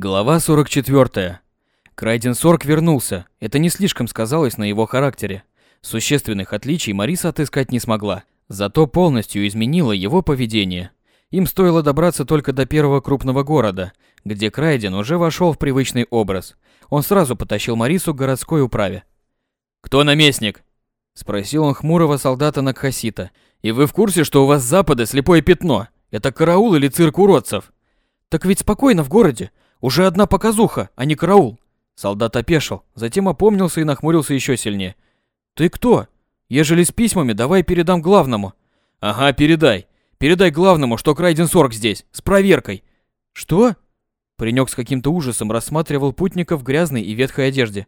Глава 44. Крайден Сорг вернулся. Это не слишком сказалось на его характере. Существенных отличий Мариса отыскать не смогла, зато полностью изменила его поведение. Им стоило добраться только до первого крупного города, где Крайден уже вошел в привычный образ. Он сразу потащил Марису к городской управе. «Кто наместник?» – спросил он хмурого солдата Накхасита. «И вы в курсе, что у вас с запада слепое пятно? Это караул или цирк уродцев?» «Так ведь спокойно в городе. Уже одна показуха, а не караул. Солдат опешил, затем опомнился и нахмурился еще сильнее. Ты кто? Ежели с письмами, давай передам главному. Ага, передай. Передай главному, что Крайден Сорг здесь, с проверкой. Что? Паренек с каким-то ужасом рассматривал путника в грязной и ветхой одежде.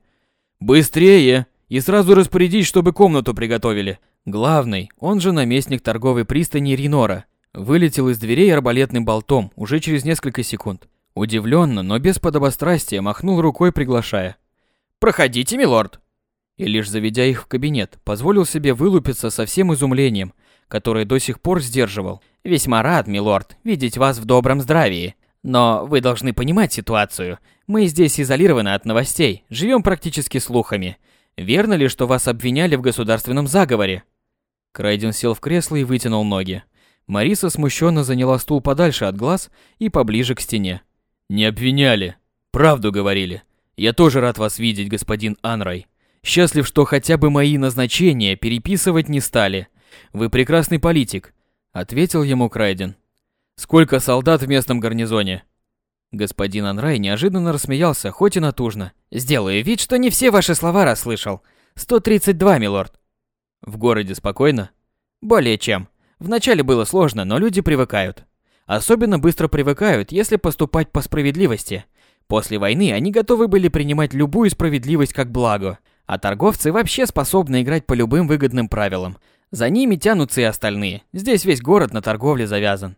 Быстрее! И сразу распорядись, чтобы комнату приготовили. Главный, он же наместник торговой пристани Ринора, вылетел из дверей арбалетным болтом уже через несколько секунд. Удивленно, но без подобострастия махнул рукой, приглашая. «Проходите, милорд!» И лишь заведя их в кабинет, позволил себе вылупиться со всем изумлением, которое до сих пор сдерживал. «Весьма рад, милорд, видеть вас в добром здравии. Но вы должны понимать ситуацию. Мы здесь изолированы от новостей, живем практически слухами. Верно ли, что вас обвиняли в государственном заговоре?» Крайден сел в кресло и вытянул ноги. Мариса смущенно заняла стул подальше от глаз и поближе к стене. Не обвиняли. Правду говорили. Я тоже рад вас видеть, господин Анрай. Счастлив, что хотя бы мои назначения переписывать не стали. Вы прекрасный политик, ответил ему Крайден. Сколько солдат в местном гарнизоне? Господин Анрай неожиданно рассмеялся, хоть и натужно. Сделаю вид, что не все ваши слова расслышал. 132, милорд. В городе спокойно? Более чем. Вначале было сложно, но люди привыкают. Особенно быстро привыкают, если поступать по справедливости. После войны они готовы были принимать любую справедливость как благо, а торговцы вообще способны играть по любым выгодным правилам. За ними тянутся и остальные. Здесь весь город на торговле завязан.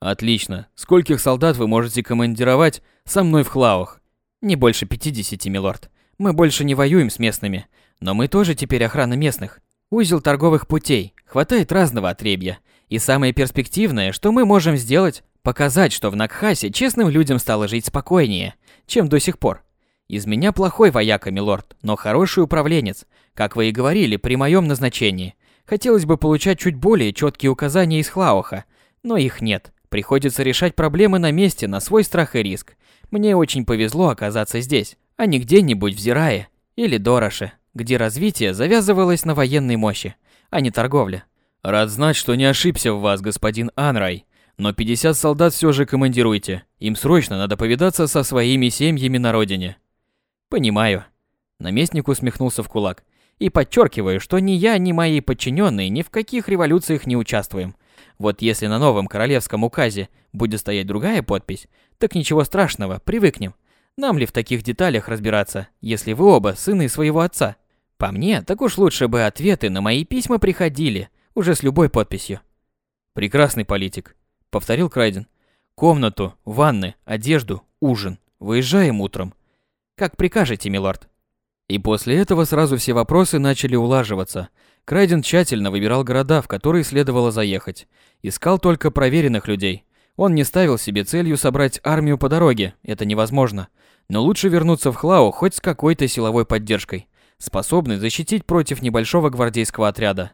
Отлично. Скольких солдат вы можете командировать со мной в Хлауах? Не больше 50, милорд. Мы больше не воюем с местными, но мы тоже теперь охрана местных. Узел торговых путей. Хватает разного отребья. И самое перспективное, что мы можем сделать, показать, что в Накхасе честным людям стало жить спокойнее, чем до сих пор. Из меня плохой вояка, милорд, но хороший управленец, как вы и говорили при моем назначении. Хотелось бы получать чуть более четкие указания из Хлауха, но их нет. Приходится решать проблемы на месте на свой страх и риск. Мне очень повезло оказаться здесь, а не где-нибудь в Зирае или Дороше, где развитие завязывалось на военной мощи, а не торговле. Рад знать, что не ошибся в вас, господин Анрай. Но 50 солдат все же командируйте. Им срочно надо повидаться со своими семьями на родине. Понимаю. Наместник усмехнулся в кулак. И подчеркиваю, что ни я, ни мои подчиненные ни в каких революциях не участвуем. Вот если на новом королевском указе будет стоять другая подпись, так ничего страшного, привыкнем. Нам ли в таких деталях разбираться, если вы оба сыны своего отца? По мне, так уж лучше бы ответы на мои письма приходили – уже с любой подписью. Прекрасный политик, повторил Крайден. Комнату, ванны, одежду, ужин. Выезжаем утром. Как прикажете, милорд. И после этого сразу все вопросы начали улаживаться. Крайден тщательно выбирал города, в которые следовало заехать. Искал только проверенных людей. Он не ставил себе целью собрать армию по дороге, это невозможно. Но лучше вернуться в Хлау хоть с какой-то силовой поддержкой, способной защитить против небольшого гвардейского отряда.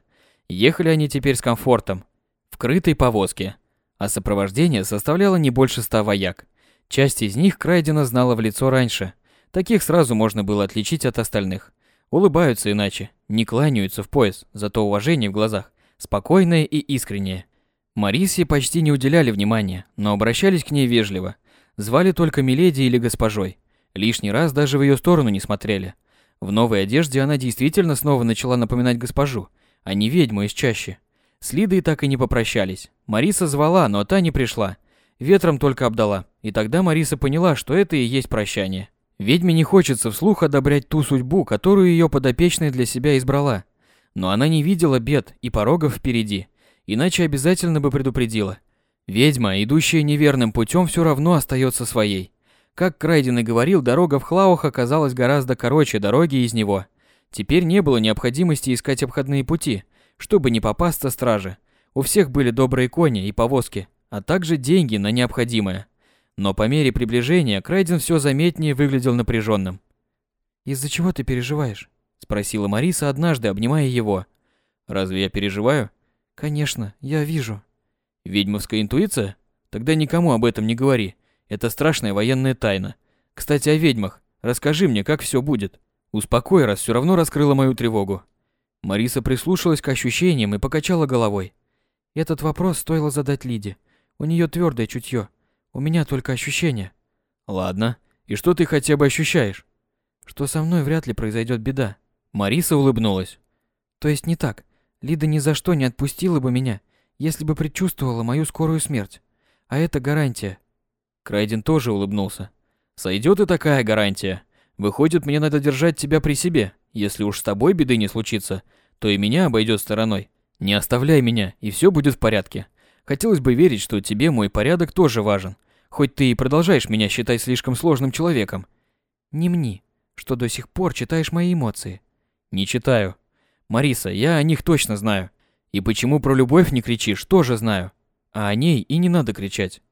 Ехали они теперь с комфортом, в крытой повозке, а сопровождение составляло не больше ста вояк. Часть из них Крайдена знала в лицо раньше. Таких сразу можно было отличить от остальных. Улыбаются иначе, не кланяются в пояс, зато уважение в глазах, спокойное и искреннее. Марисе почти не уделяли внимания, но обращались к ней вежливо. Звали только миледи или госпожой. Лишний раз даже в ее сторону не смотрели. В новой одежде она действительно снова начала напоминать госпожу, а не ведьму из чащи. С Лидой так и не попрощались. Мариса звала, но та не пришла. Ветром только обдала. И тогда Мариса поняла, что это и есть прощание. Ведьме не хочется вслух одобрять ту судьбу, которую ее подопечная для себя избрала. Но она не видела бед и порогов впереди, иначе обязательно бы предупредила. Ведьма, идущая неверным путем, все равно остается своей. Как Крайден и говорил, дорога в Хлаух оказалась гораздо короче дороги из него – Теперь не было необходимости искать обходные пути, чтобы не попасться страже. У всех были добрые кони и повозки, а также деньги на необходимое. Но по мере приближения Крайден все заметнее выглядел напряженным. «Из-за чего ты переживаешь?» – спросила Мариса однажды, обнимая его. «Разве я переживаю?» «Конечно, я вижу». «Ведьмовская интуиция? Тогда никому об этом не говори. Это страшная военная тайна. Кстати, о ведьмах. Расскажи мне, как все будет. Успокой, раз все равно раскрыла мою тревогу». Мариса прислушалась к ощущениям и покачала головой. Этот вопрос стоило задать Лиде. У нее твердое чутье. У меня только ощущения. Ладно. И что ты хотя бы ощущаешь? Что со мной вряд ли произойдет беда. Мариса улыбнулась. То есть не так. Лида ни за что не отпустила бы меня, если бы предчувствовала мою скорую смерть. А это гарантия. Крайден тоже улыбнулся. Сойдет и такая гарантия. Выходит, мне надо держать тебя при себе. Если уж с тобой беды не случится, то и меня обойдет стороной. Не оставляй меня, и все будет в порядке. Хотелось бы верить, что тебе мой порядок тоже важен. Хоть ты и продолжаешь меня считать слишком сложным человеком. Не мне, что до сих пор читаешь мои эмоции. Не читаю. Мариса, я о них точно знаю. И почему про любовь не кричишь, тоже знаю. А о ней и не надо кричать.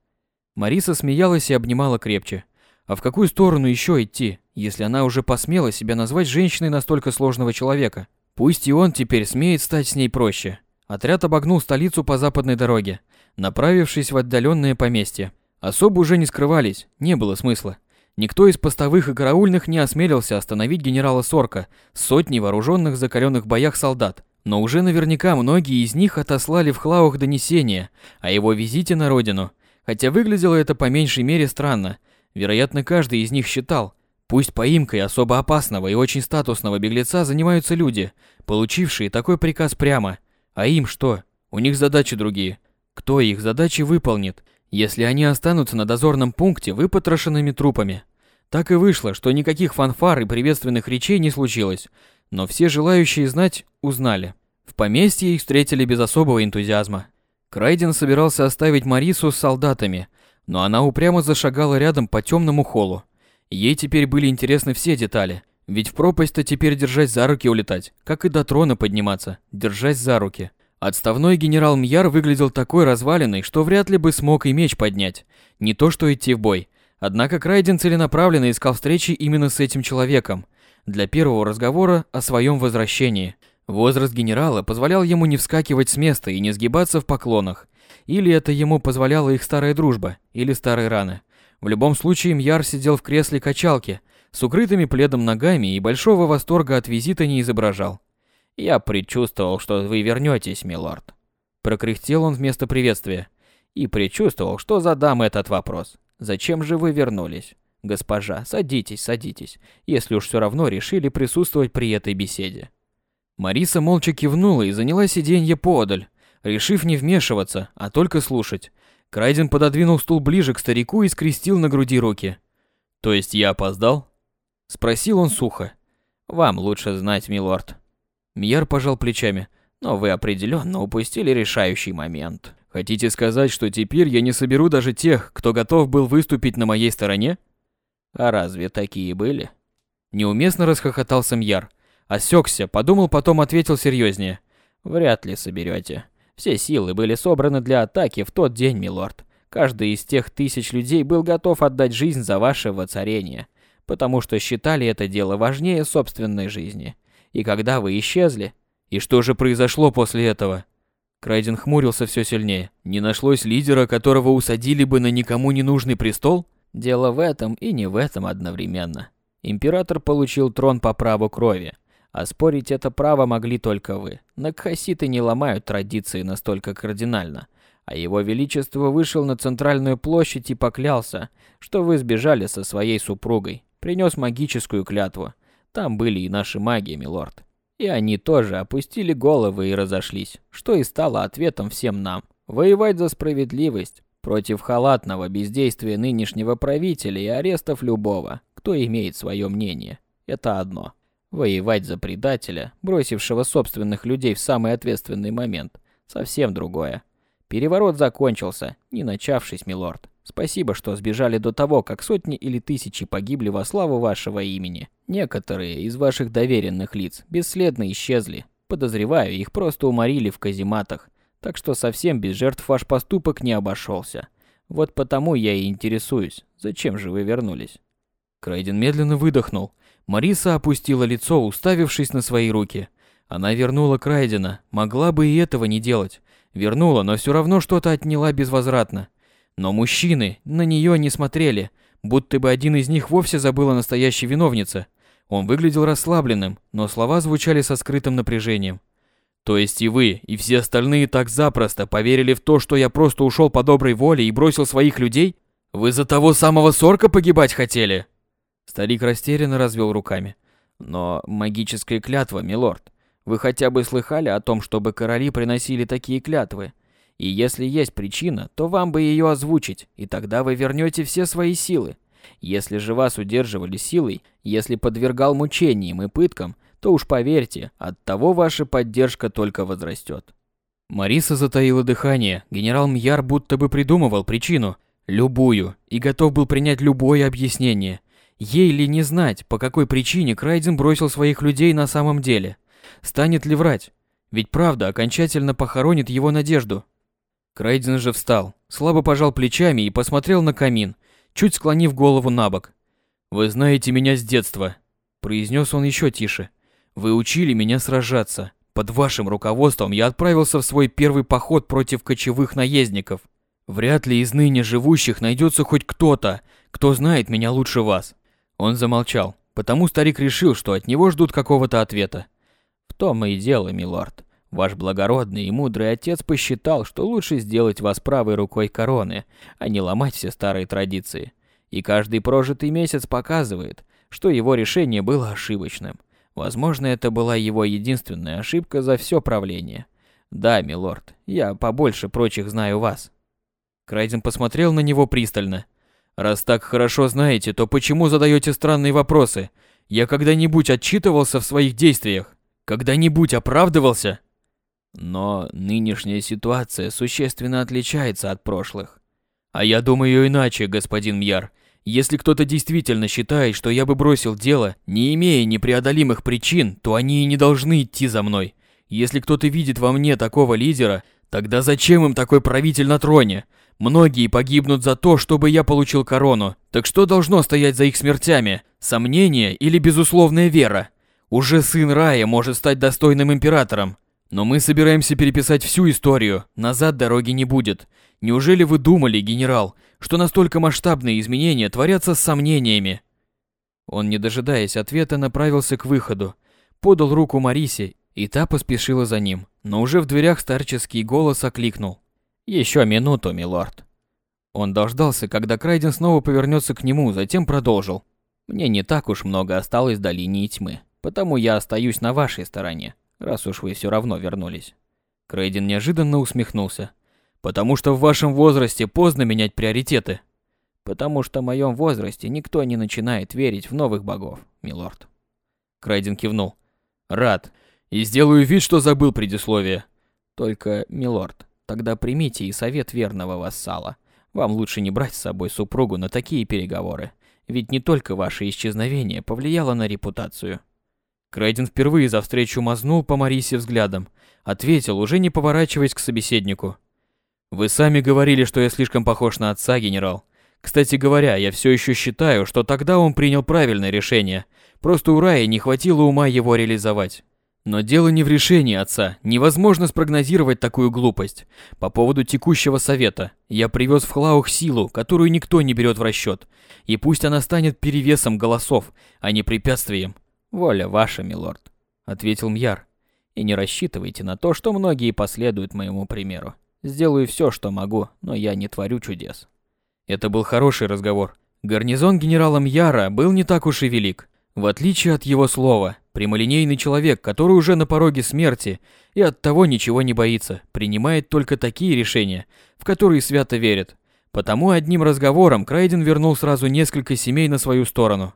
Мариса смеялась и обнимала крепче. А в какую сторону еще идти, если она уже посмела себя назвать женщиной настолько сложного человека? Пусть и он теперь смеет стать с ней проще. Отряд обогнул столицу по западной дороге, направившись в отдаленное поместье. Особо уже не скрывались, не было смысла. Никто из постовых и караульных не осмелился остановить генерала Сорка с сотней вооруженных закаленных боях солдат. Но уже наверняка многие из них отослали в Хлаух донесения о его визите на родину. Хотя выглядело это по меньшей мере странно. Вероятно, каждый из них считал, Пусть поимкой особо опасного и очень статусного беглеца занимаются люди, получившие такой приказ прямо. А им что? У них задачи другие. Кто их задачи выполнит, если они останутся на дозорном пункте выпотрошенными трупами? Так и вышло, что никаких фанфар и приветственных речей не случилось, но все желающие знать узнали. В поместье их встретили без особого энтузиазма. Крайден собирался оставить Марису с солдатами, но она упрямо зашагала рядом по темному холлу. Ей теперь были интересны все детали. Ведь в пропасть-то теперь держась за руки улетать, как и до трона подниматься, держась за руки. Отставной генерал Мьяр выглядел такой разваленный, что вряд ли бы смог и меч поднять. Не то что идти в бой. Однако Крайден целенаправленно искал встречи именно с этим человеком. Для первого разговора о своем возвращении. Возраст генерала позволял ему не вскакивать с места и не сгибаться в поклонах. Или это ему позволяла их старая дружба, или старые раны. В любом случае, Мьяр сидел в кресле качалки, с укрытыми пледом ногами и большого восторга от визита не изображал. «Я предчувствовал, что вы вернетесь, милорд», — прокряхтел он вместо приветствия. «И предчувствовал, что задам этот вопрос. Зачем же вы вернулись? Госпожа, садитесь, садитесь, если уж все равно решили присутствовать при этой беседе». Мариса молча кивнула и заняла сиденье подаль, решив не вмешиваться, а только слушать. Крайден пододвинул стул ближе к старику и скрестил на груди руки. «То есть я опоздал?» Спросил он сухо. «Вам лучше знать, милорд». Мьяр пожал плечами. «Но вы определенно упустили решающий момент». «Хотите сказать, что теперь я не соберу даже тех, кто готов был выступить на моей стороне?» «А разве такие были?» Неуместно расхохотался Мьяр. Осекся, подумал, потом ответил серьезнее. «Вряд ли соберете. Все силы были собраны для атаки в тот день, милорд. Каждый из тех тысяч людей был готов отдать жизнь за ваше воцарение, потому что считали это дело важнее собственной жизни. И когда вы исчезли... И что же произошло после этого? Крайден хмурился все сильнее. Не нашлось лидера, которого усадили бы на никому не нужный престол? Дело в этом и не в этом одновременно. Император получил трон по праву крови, Оспорить это право могли только вы. Накхаситы не ломают традиции настолько кардинально. А его величество вышел на центральную площадь и поклялся, что вы сбежали со своей супругой. Принес магическую клятву. Там были и наши маги, милорд. И они тоже опустили головы и разошлись, что и стало ответом всем нам. Воевать за справедливость против халатного бездействия нынешнего правителя и арестов любого, кто имеет свое мнение. Это одно. Воевать за предателя, бросившего собственных людей в самый ответственный момент, совсем другое. Переворот закончился, не начавшись, милорд. Спасибо, что сбежали до того, как сотни или тысячи погибли во славу вашего имени. Некоторые из ваших доверенных лиц бесследно исчезли. Подозреваю, их просто уморили в казематах. Так что совсем без жертв ваш поступок не обошелся. Вот потому я и интересуюсь, зачем же вы вернулись?» Крайден медленно выдохнул. Мариса опустила лицо, уставившись на свои руки. Она вернула Крайдена, могла бы и этого не делать. Вернула, но все равно что-то отняла безвозвратно. Но мужчины на нее не смотрели, будто бы один из них вовсе забыл о настоящей виновнице. Он выглядел расслабленным, но слова звучали со скрытым напряжением. То есть и вы, и все остальные так запросто поверили в то, что я просто ушел по доброй воле и бросил своих людей? Вы за того самого сорка погибать хотели? Старик растерянно развел руками. Но магическая клятва, милорд. Вы хотя бы слыхали о том, чтобы короли приносили такие клятвы? И если есть причина, то вам бы ее озвучить, и тогда вы вернете все свои силы. Если же вас удерживали силой, если подвергал мучениям и пыткам, то уж поверьте, от того ваша поддержка только возрастет. Мариса затаила дыхание. Генерал Мьяр будто бы придумывал причину, любую, и готов был принять любое объяснение. Ей ли не знать, по какой причине Крайден бросил своих людей на самом деле? Станет ли врать? Ведь правда окончательно похоронит его надежду. Крайден же встал, слабо пожал плечами и посмотрел на камин, чуть склонив голову на бок. «Вы знаете меня с детства», – произнес он еще тише. «Вы учили меня сражаться. Под вашим руководством я отправился в свой первый поход против кочевых наездников. Вряд ли из ныне живущих найдется хоть кто-то, кто знает меня лучше вас». Он замолчал, потому старик решил, что от него ждут какого-то ответа. «В том и дело, милорд. Ваш благородный и мудрый отец посчитал, что лучше сделать вас правой рукой короны, а не ломать все старые традиции. И каждый прожитый месяц показывает, что его решение было ошибочным. Возможно, это была его единственная ошибка за все правление. Да, милорд, я побольше прочих знаю вас. Крайден посмотрел на него пристально. Раз так хорошо знаете, то почему задаете странные вопросы? Я когда-нибудь отчитывался в своих действиях? Когда-нибудь оправдывался? Но нынешняя ситуация существенно отличается от прошлых. А я думаю иначе, господин Мьяр. Если кто-то действительно считает, что я бы бросил дело, не имея непреодолимых причин, то они и не должны идти за мной. Если кто-то видит во мне такого лидера, тогда зачем им такой правитель на троне? Многие погибнут за то, чтобы я получил корону. Так что должно стоять за их смертями? Сомнение или безусловная вера? Уже сын Рая может стать достойным императором, но мы собираемся переписать всю историю, назад дороги не будет. Неужели вы думали, генерал, что настолько масштабные изменения творятся с сомнениями? Он, не дожидаясь ответа, направился к выходу, подал руку Марисе, и та поспешила за ним, но уже в дверях старческий голос окликнул. «Еще минуту, милорд». Он дождался, когда Крайден снова повернется к нему, затем продолжил. «Мне не так уж много осталось до линии тьмы, потому я остаюсь на вашей стороне раз уж вы все равно вернулись. Крейден неожиданно усмехнулся. Потому что в вашем возрасте поздно менять приоритеты. Потому что в моем возрасте никто не начинает верить в новых богов, милорд. Крейден кивнул. Рад. И сделаю вид, что забыл предисловие. Только, милорд, тогда примите и совет верного вассала. Вам лучше не брать с собой супругу на такие переговоры. Ведь не только ваше исчезновение повлияло на репутацию. Крейден впервые за встречу мазнул по Марисе взглядом. Ответил, уже не поворачиваясь к собеседнику. «Вы сами говорили, что я слишком похож на отца, генерал. Кстати говоря, я все еще считаю, что тогда он принял правильное решение. Просто у Раи не хватило ума его реализовать. Но дело не в решении отца. Невозможно спрогнозировать такую глупость. По поводу текущего совета. Я привез в Хлаух силу, которую никто не берет в расчет. И пусть она станет перевесом голосов, а не препятствием. «Воля ваша, милорд», — ответил Мьяр. «И не рассчитывайте на то, что многие последуют моему примеру. Сделаю все, что могу, но я не творю чудес». Это был хороший разговор. Гарнизон генерала Мьяра был не так уж и велик. В отличие от его слова, прямолинейный человек, который уже на пороге смерти и от того ничего не боится, принимает только такие решения, в которые свято верит. Потому одним разговором Крайден вернул сразу несколько семей на свою сторону.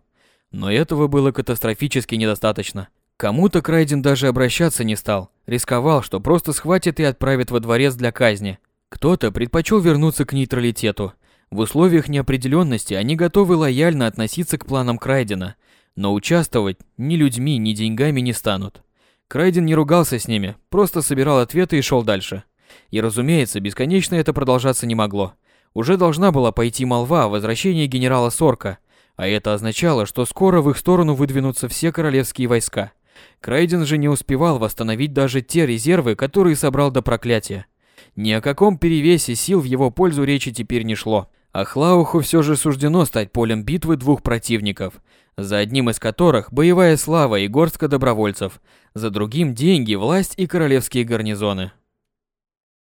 Но этого было катастрофически недостаточно. Кому-то Крайден даже обращаться не стал, рисковал, что просто схватит и отправит во дворец для казни. Кто-то предпочел вернуться к нейтралитету. В условиях неопределенности они готовы лояльно относиться к планам Крайдена, но участвовать ни людьми, ни деньгами не станут. Крайден не ругался с ними, просто собирал ответы и шел дальше. И разумеется, бесконечно это продолжаться не могло. уже должна была пойти молва о возвращении генерала Сорка, а это означало, что скоро в их сторону выдвинутся все королевские войска. Крайден же не успевал восстановить даже те резервы, которые собрал до проклятия. Ни о каком перевесе сил в его пользу речи теперь не шло. А Хлауху все же суждено стать полем битвы двух противников, за одним из которых боевая слава и горстка добровольцев, за другим деньги, власть и королевские гарнизоны.